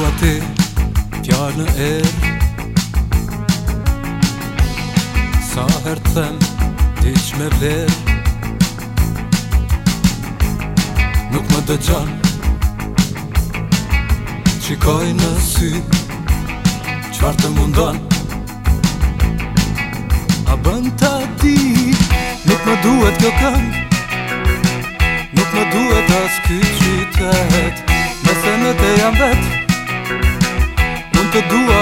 dua ti fjallë në er Sa herë të them diq me vler Nuk më të gjanë Qikoj në sy Qfar të mundon A bën të ti Nuk më duhet kjo këng Nuk më duhet as kyqitet Nëse në te jam vetë The Kagua.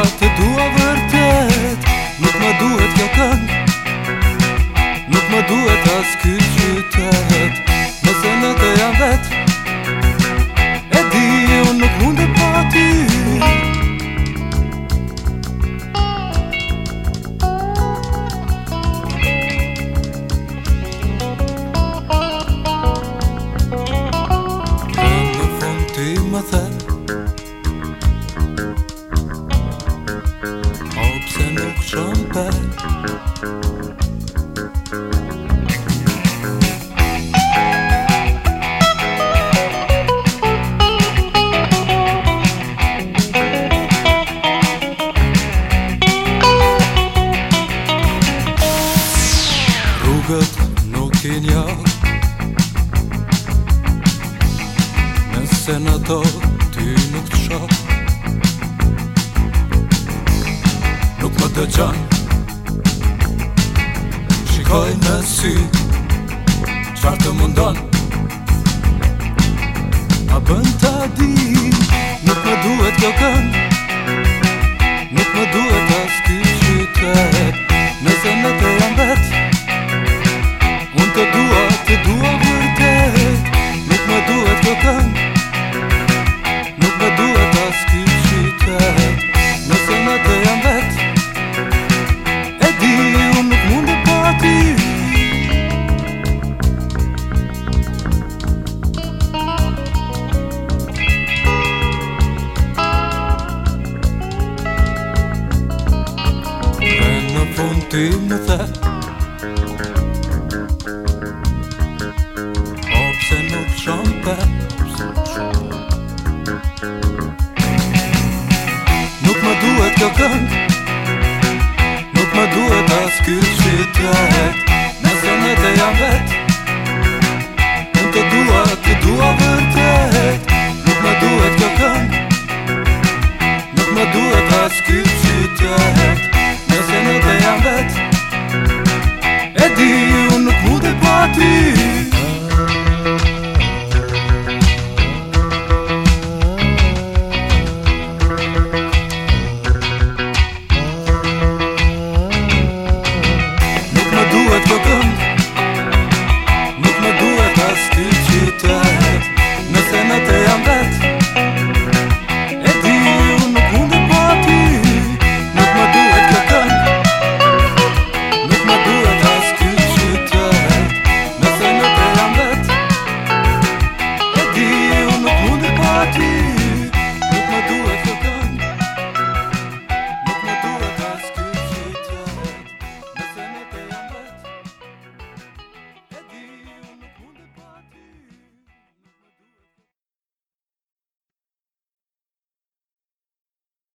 nuk Rrugët nuk i një Nëse në to ty nuk qënë do Shikoj në sy Qfar të mundon A bën të di Nuk pa duhet kjo kënd ty më the O pëse nuk shumë për Nuk më duhet kjo këngë Nuk më duhet as kjo shqytet Në të jam vet Nuk të duhet, të duhet vërtet Nuk më duhet kjo këngë